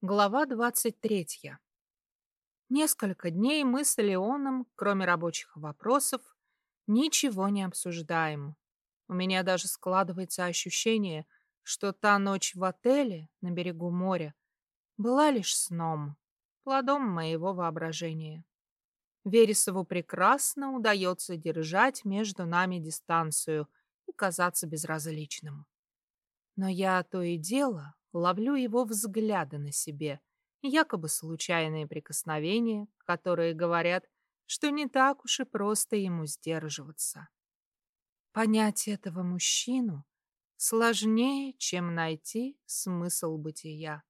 Глава 23. Несколько дней мы с Леоном, кроме рабочих вопросов, ничего не обсуждаем. У меня даже складывается ощущение, что та ночь в отеле на берегу моря была лишь сном, плодом моего воображения. Вересову прекрасно удается держать между нами дистанцию и казаться безразличным. Но я то и дело ловлю его взгляды на себе, якобы случайные прикосновения, которые говорят, что не так уж и просто ему сдерживаться. Понять этого мужчину сложнее, чем найти смысл бытия.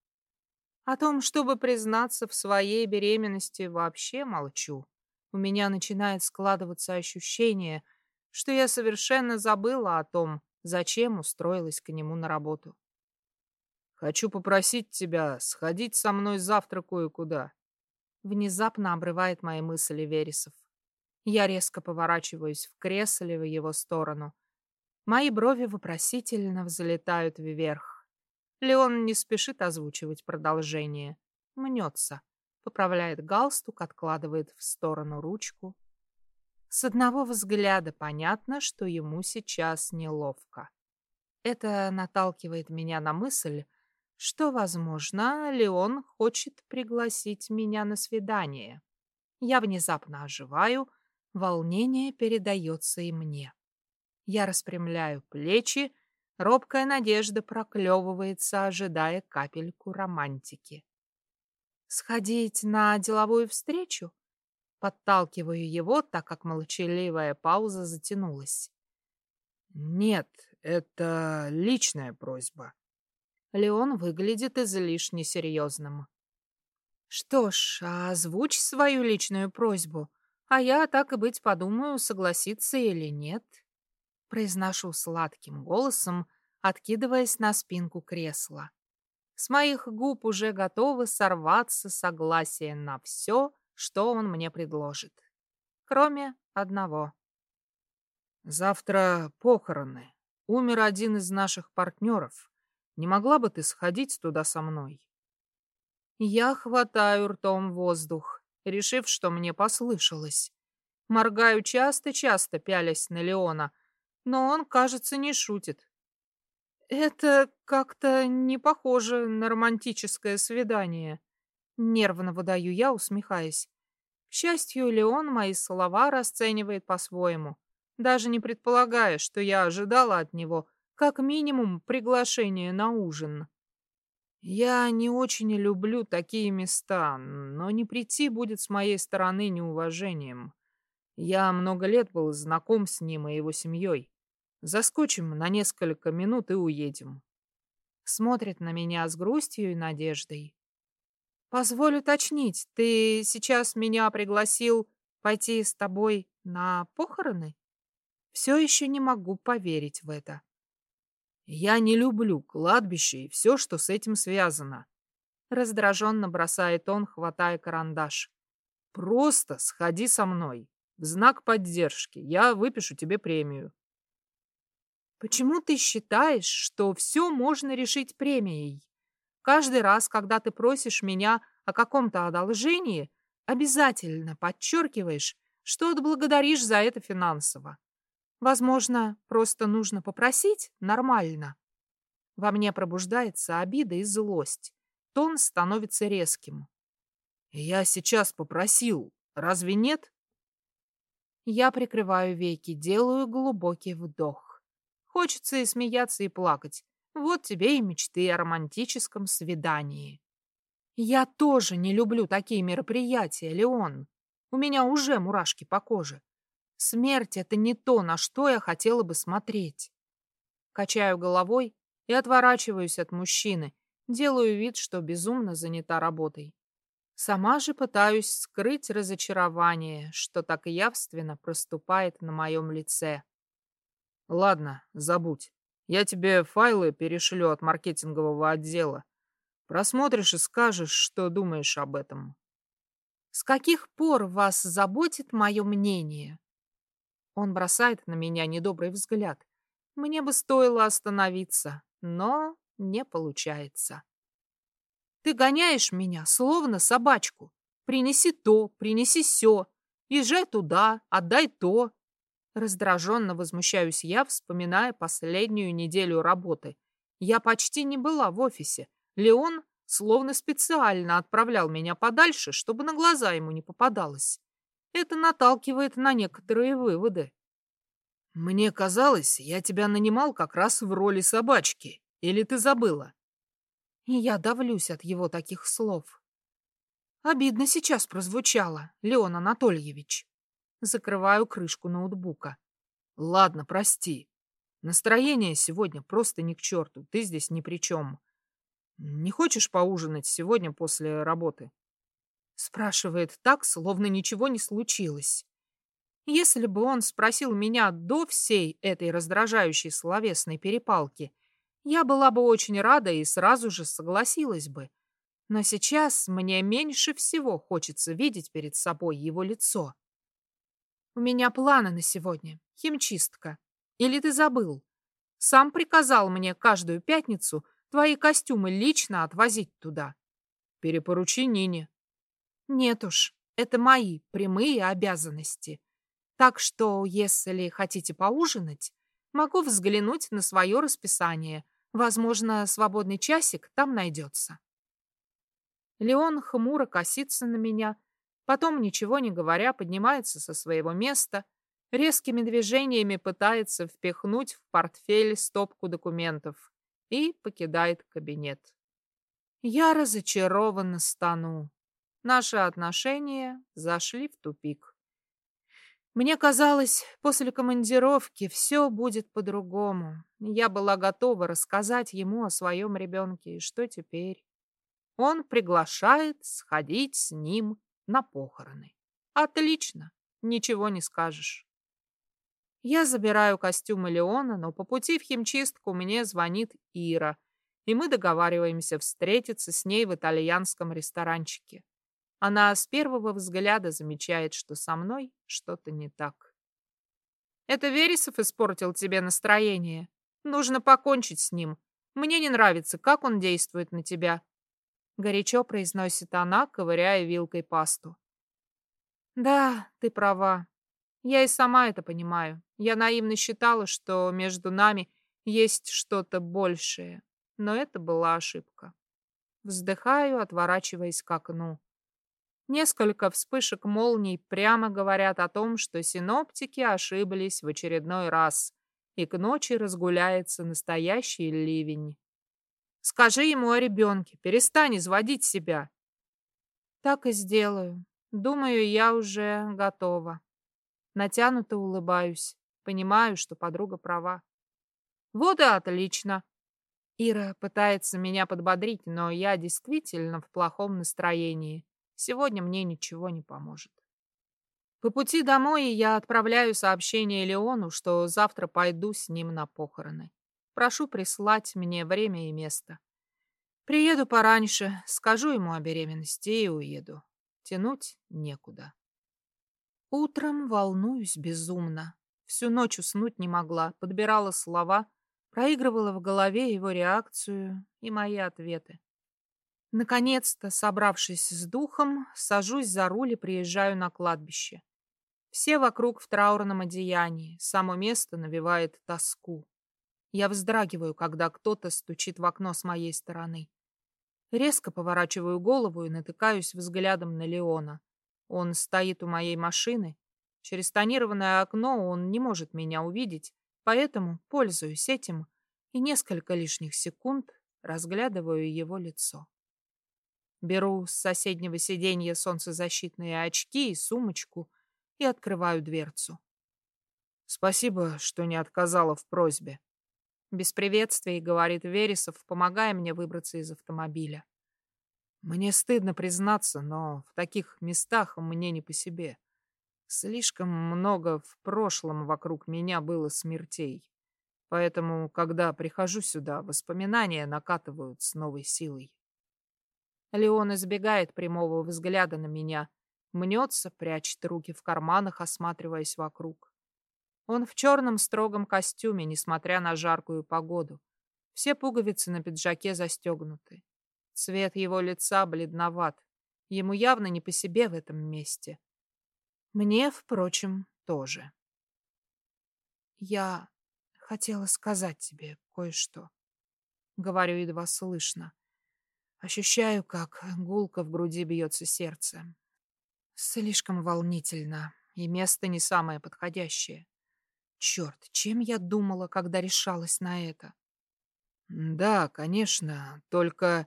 О том, чтобы признаться в своей беременности, вообще молчу. У меня начинает складываться ощущение, что я совершенно забыла о том, зачем устроилась к нему на работу. Хочу попросить тебя сходить со мной завтра кое-куда. Внезапно обрывает мои мысли Вересов. Я резко поворачиваюсь в кресле в его сторону. Мои брови вопросительно взлетают вверх. Леон не спешит озвучивать продолжение. Мнется. Поправляет галстук, откладывает в сторону ручку. С одного взгляда понятно, что ему сейчас неловко. Это наталкивает меня на мысль, что, возможно, Леон хочет пригласить меня на свидание. Я внезапно оживаю, волнение передается и мне. Я распрямляю плечи, робкая надежда проклевывается, ожидая капельку романтики. «Сходить на деловую встречу?» Подталкиваю его, так как молчаливая пауза затянулась. «Нет, это личная просьба», Леон выглядит излишне серьезным. Что ж, озвучь свою личную просьбу, а я, так и быть, подумаю, согласиться или нет. Произношу сладким голосом, откидываясь на спинку кресла. С моих губ уже готовы сорваться согласие на все, что он мне предложит. Кроме одного. Завтра похороны. Умер один из наших партнеров. Не могла бы ты сходить туда со мной? Я хватаю ртом воздух, решив, что мне послышалось. Моргаю часто-часто, пялясь на Леона, но он, кажется, не шутит. Это как-то не похоже на романтическое свидание. Нервно выдаю я, усмехаясь. К счастью, Леон мои слова расценивает по-своему, даже не предполагая, что я ожидала от него — как минимум приглашение на ужин. Я не очень люблю такие места, но не прийти будет с моей стороны неуважением. Я много лет был знаком с ним и его семьей. Заскочим на несколько минут и уедем. Смотрит на меня с грустью и надеждой. Позволь уточнить, ты сейчас меня пригласил пойти с тобой на похороны? Все еще не могу поверить в это. Я не люблю кладбище и все, что с этим связано. Раздраженно бросает он, хватая карандаш. Просто сходи со мной. В знак поддержки. Я выпишу тебе премию. Почему ты считаешь, что все можно решить премией? Каждый раз, когда ты просишь меня о каком-то одолжении, обязательно подчеркиваешь, что отблагодаришь за это финансово. Возможно, просто нужно попросить нормально. Во мне пробуждается обида и злость. Тон становится резким. Я сейчас попросил. Разве нет? Я прикрываю веки, делаю глубокий вдох. Хочется и смеяться, и плакать. Вот тебе и мечты о романтическом свидании. Я тоже не люблю такие мероприятия, Леон. У меня уже мурашки по коже. Смерть — это не то, на что я хотела бы смотреть. Качаю головой и отворачиваюсь от мужчины, делаю вид, что безумно занята работой. Сама же пытаюсь скрыть разочарование, что так явственно проступает на моем лице. Ладно, забудь. Я тебе файлы перешлю от маркетингового отдела. Просмотришь и скажешь, что думаешь об этом. С каких пор вас заботит мое мнение? Он бросает на меня недобрый взгляд. Мне бы стоило остановиться, но не получается. Ты гоняешь меня, словно собачку. Принеси то, принеси сё. Езжай туда, отдай то. Раздраженно возмущаюсь я, вспоминая последнюю неделю работы. Я почти не была в офисе. Леон словно специально отправлял меня подальше, чтобы на глаза ему не попадалось. Это наталкивает на некоторые выводы. Мне казалось, я тебя нанимал как раз в роли собачки. Или ты забыла? И я давлюсь от его таких слов. Обидно сейчас прозвучало, Леон Анатольевич. Закрываю крышку ноутбука. Ладно, прости. Настроение сегодня просто ни к черту. Ты здесь ни при чем. Не хочешь поужинать сегодня после работы? Спрашивает так, словно ничего не случилось. Если бы он спросил меня до всей этой раздражающей словесной перепалки, я была бы очень рада и сразу же согласилась бы. Но сейчас мне меньше всего хочется видеть перед собой его лицо. У меня планы на сегодня. Химчистка. Или ты забыл? Сам приказал мне каждую пятницу твои костюмы лично отвозить туда. Перепоручи Нине. Нет уж, это мои прямые обязанности. Так что, если хотите поужинать, могу взглянуть на свое расписание. Возможно, свободный часик там найдется. Леон хмуро косится на меня, потом, ничего не говоря, поднимается со своего места, резкими движениями пытается впихнуть в портфель стопку документов и покидает кабинет. Я разочарованно стану. Наши отношения зашли в тупик. Мне казалось, после командировки все будет по-другому. Я была готова рассказать ему о своем ребенке. И что теперь? Он приглашает сходить с ним на похороны. Отлично, ничего не скажешь. Я забираю костюмы Леона, но по пути в химчистку мне звонит Ира, и мы договариваемся встретиться с ней в итальянском ресторанчике. Она с первого взгляда замечает, что со мной что-то не так. «Это Вересов испортил тебе настроение. Нужно покончить с ним. Мне не нравится, как он действует на тебя», — горячо произносит она, ковыряя вилкой пасту. «Да, ты права. Я и сама это понимаю. Я наивно считала, что между нами есть что-то большее. Но это была ошибка. Вздыхаю, отворачиваясь к окну. Несколько вспышек молний прямо говорят о том, что синоптики ошиблись в очередной раз, и к ночи разгуляется настоящий ливень. Скажи ему о ребенке, перестань изводить себя. Так и сделаю. Думаю, я уже готова. Натянуто улыбаюсь. Понимаю, что подруга права. Вот и отлично. Ира пытается меня подбодрить, но я действительно в плохом настроении. Сегодня мне ничего не поможет. По пути домой я отправляю сообщение Леону, что завтра пойду с ним на похороны. Прошу прислать мне время и место. Приеду пораньше, скажу ему о беременности и уеду. Тянуть некуда. Утром волнуюсь безумно. Всю ночь уснуть не могла, подбирала слова, проигрывала в голове его реакцию и мои ответы. Наконец-то, собравшись с духом, сажусь за руль и приезжаю на кладбище. Все вокруг в траурном одеянии, само место навевает тоску. Я вздрагиваю, когда кто-то стучит в окно с моей стороны. Резко поворачиваю голову и натыкаюсь взглядом на Леона. Он стоит у моей машины. Через тонированное окно он не может меня увидеть, поэтому пользуюсь этим и несколько лишних секунд разглядываю его лицо. Беру с соседнего сиденья солнцезащитные очки и сумочку и открываю дверцу. Спасибо, что не отказала в просьбе. Без приветствий, говорит Вересов, помогая мне выбраться из автомобиля. Мне стыдно признаться, но в таких местах мне не по себе. Слишком много в прошлом вокруг меня было смертей. Поэтому, когда прихожу сюда, воспоминания накатывают с новой силой. Леон избегает прямого взгляда на меня, мнется, прячет руки в карманах, осматриваясь вокруг. Он в черном строгом костюме, несмотря на жаркую погоду. Все пуговицы на пиджаке застегнуты. Цвет его лица бледноват. Ему явно не по себе в этом месте. Мне, впрочем, тоже. Я хотела сказать тебе кое-что. Говорю едва слышно. Ощущаю, как гулко в груди бьется сердце. Слишком волнительно, и место не самое подходящее. Черт, чем я думала, когда решалась на это? Да, конечно, только...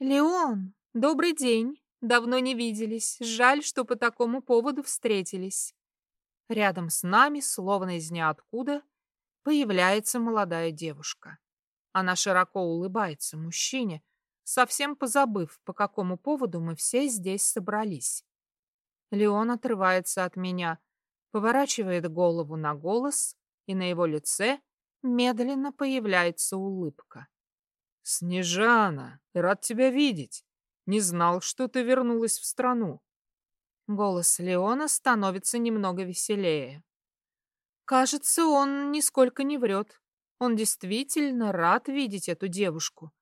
Леон, добрый день. Давно не виделись. Жаль, что по такому поводу встретились. Рядом с нами, словно из ниоткуда, появляется молодая девушка. Она широко улыбается мужчине, совсем позабыв, по какому поводу мы все здесь собрались. Леон отрывается от меня, поворачивает голову на голос, и на его лице медленно появляется улыбка. «Снежана, рад тебя видеть. Не знал, что ты вернулась в страну». Голос Леона становится немного веселее. Кажется, он нисколько не врет. Он действительно рад видеть эту девушку.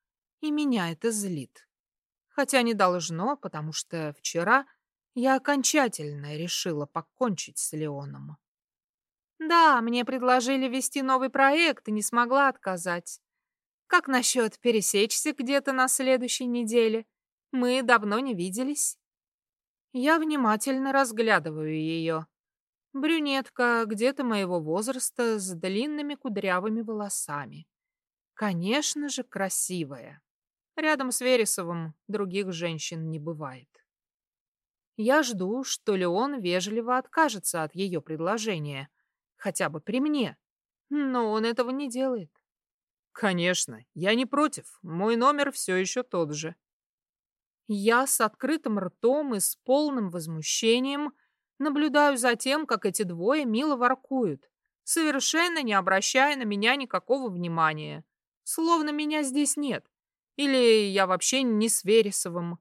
И меня это злит. Хотя не должно, потому что вчера я окончательно решила покончить с Леоном. Да, мне предложили вести новый проект, и не смогла отказать. Как насчет пересечься где-то на следующей неделе? Мы давно не виделись. Я внимательно разглядываю ее. Брюнетка где-то моего возраста с длинными кудрявыми волосами. Конечно же, красивая. Рядом с Вересовым других женщин не бывает. Я жду, что Леон вежливо откажется от ее предложения, хотя бы при мне. Но он этого не делает. Конечно, я не против. Мой номер все еще тот же. Я с открытым ртом и с полным возмущением наблюдаю за тем, как эти двое мило воркуют, совершенно не обращая на меня никакого внимания. Словно меня здесь нет. Или я вообще не с Вересовым.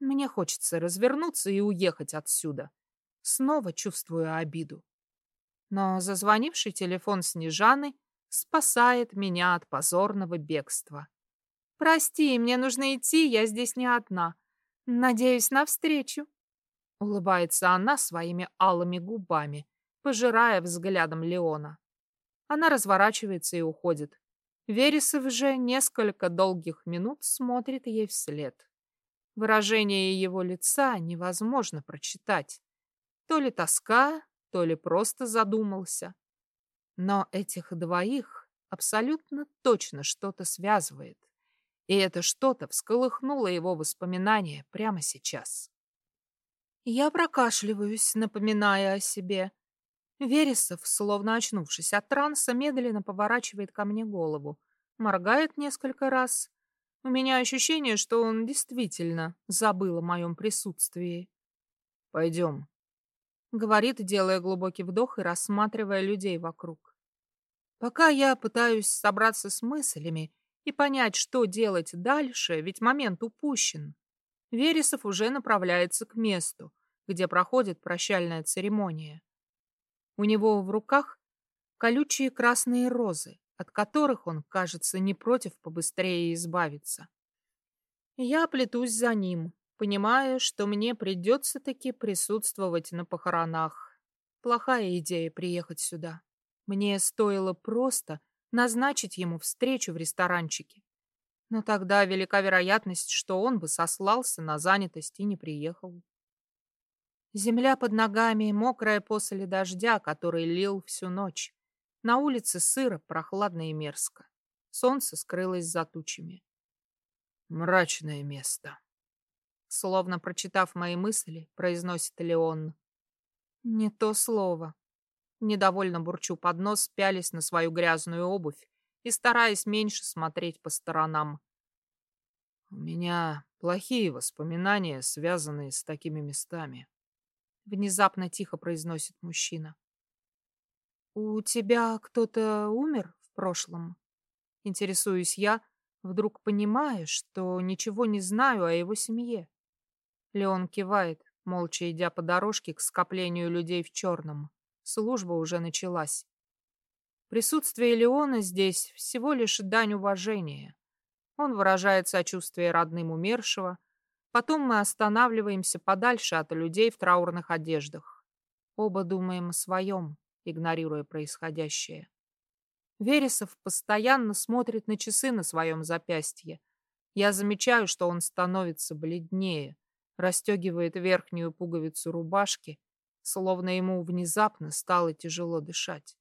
Мне хочется развернуться и уехать отсюда. Снова чувствую обиду. Но зазвонивший телефон Снежаны спасает меня от позорного бегства. «Прости, мне нужно идти, я здесь не одна. Надеюсь на встречу». Улыбается она своими алыми губами, пожирая взглядом Леона. Она разворачивается и уходит. Вересов же несколько долгих минут смотрит ей вслед. Выражение его лица невозможно прочитать. То ли тоска, то ли просто задумался. Но этих двоих абсолютно точно что-то связывает. И это что-то всколыхнуло его воспоминания прямо сейчас. Я прокашливаюсь, напоминая о себе. Вересов, словно очнувшись от транса, медленно поворачивает ко мне голову, моргает несколько раз. У меня ощущение, что он действительно забыл о моем присутствии. «Пойдем», — говорит, делая глубокий вдох и рассматривая людей вокруг. Пока я пытаюсь собраться с мыслями и понять, что делать дальше, ведь момент упущен, Вересов уже направляется к месту, где проходит прощальная церемония. У него в руках колючие красные розы, от которых он, кажется, не против побыстрее избавиться. Я плетусь за ним, понимая, что мне придется таки присутствовать на похоронах. Плохая идея приехать сюда. Мне стоило просто назначить ему встречу в ресторанчике. Но тогда велика вероятность, что он бы сослался на занятость и не приехал. Земля под ногами мокрая после дождя, который лил всю ночь. На улице сыро, прохладно и мерзко. Солнце скрылось за тучами. Мрачное место. Словно прочитав мои мысли, произносит Леон. Не то слово. Недовольно бурчу под нос, пялись на свою грязную обувь и стараясь меньше смотреть по сторонам. У меня плохие воспоминания, связанные с такими местами. Внезапно тихо произносит мужчина. У тебя кто-то умер в прошлом? Интересуюсь я, вдруг понимая, что ничего не знаю о его семье. Леон кивает, молча идя по дорожке к скоплению людей в черном. Служба уже началась. Присутствие Леона здесь всего лишь дань уважения. Он выражает сочувствие родным умершего. Потом мы останавливаемся подальше от людей в траурных одеждах. Оба думаем о своем, игнорируя происходящее. Вересов постоянно смотрит на часы на своем запястье. Я замечаю, что он становится бледнее, расстегивает верхнюю пуговицу рубашки, словно ему внезапно стало тяжело дышать.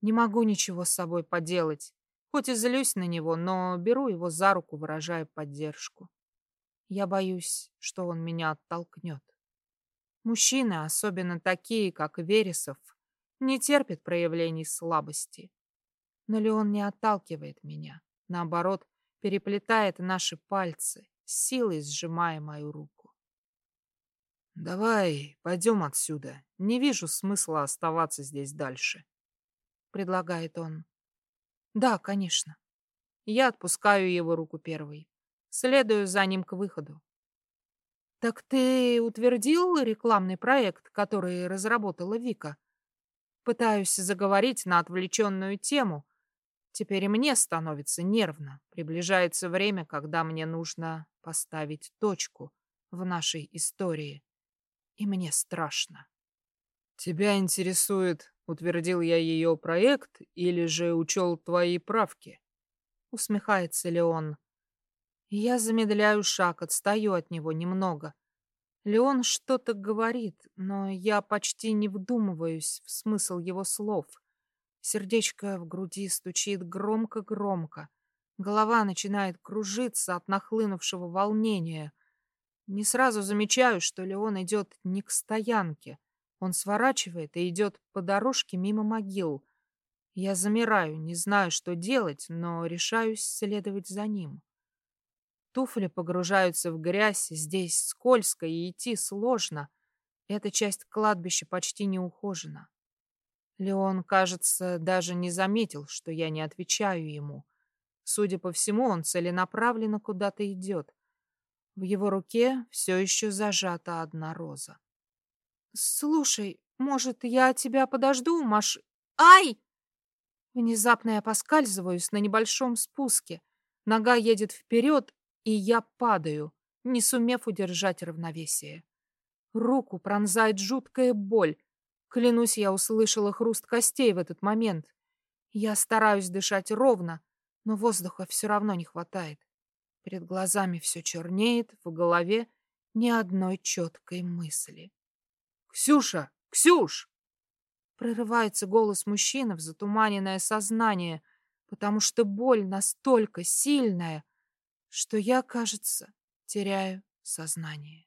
Не могу ничего с собой поделать, хоть и злюсь на него, но беру его за руку, выражая поддержку. Я боюсь, что он меня оттолкнет. Мужчины, особенно такие, как Вересов, не терпят проявлений слабости. Но Леон не отталкивает меня. Наоборот, переплетает наши пальцы, силой сжимая мою руку. «Давай, пойдем отсюда. Не вижу смысла оставаться здесь дальше», — предлагает он. «Да, конечно». Я отпускаю его руку первой. Следую за ним к выходу. «Так ты утвердил рекламный проект, который разработала Вика?» Пытаюсь заговорить на отвлеченную тему, Теперь и мне становится нервно. Приближается время, когда мне нужно поставить точку в нашей истории. И мне страшно. Тебя интересует, утвердил я ее проект или же учел твои правки? Усмехается Леон. Я замедляю шаг, отстаю от него немного. Леон что-то говорит, но я почти не вдумываюсь в смысл его слов — Сердечко в груди стучит громко-громко. Голова начинает кружиться от нахлынувшего волнения. Не сразу замечаю, что Леон идет не к стоянке. Он сворачивает и идет по дорожке мимо могил. Я замираю, не знаю, что делать, но решаюсь следовать за ним. Туфли погружаются в грязь, здесь скользко и идти сложно. Эта часть кладбища почти не ухожена. Леон, кажется, даже не заметил, что я не отвечаю ему. Судя по всему, он целенаправленно куда-то идет. В его руке все еще зажата одна роза. «Слушай, может, я тебя подожду, Маш...» «Ай!» Внезапно я поскальзываюсь на небольшом спуске. Нога едет вперед, и я падаю, не сумев удержать равновесие. Руку пронзает жуткая боль, Клянусь, я услышала хруст костей в этот момент. Я стараюсь дышать ровно, но воздуха все равно не хватает. Перед глазами все чернеет, в голове ни одной четкой мысли. «Ксюша! Ксюш!» Прорывается голос мужчины в затуманенное сознание, потому что боль настолько сильная, что я, кажется, теряю сознание.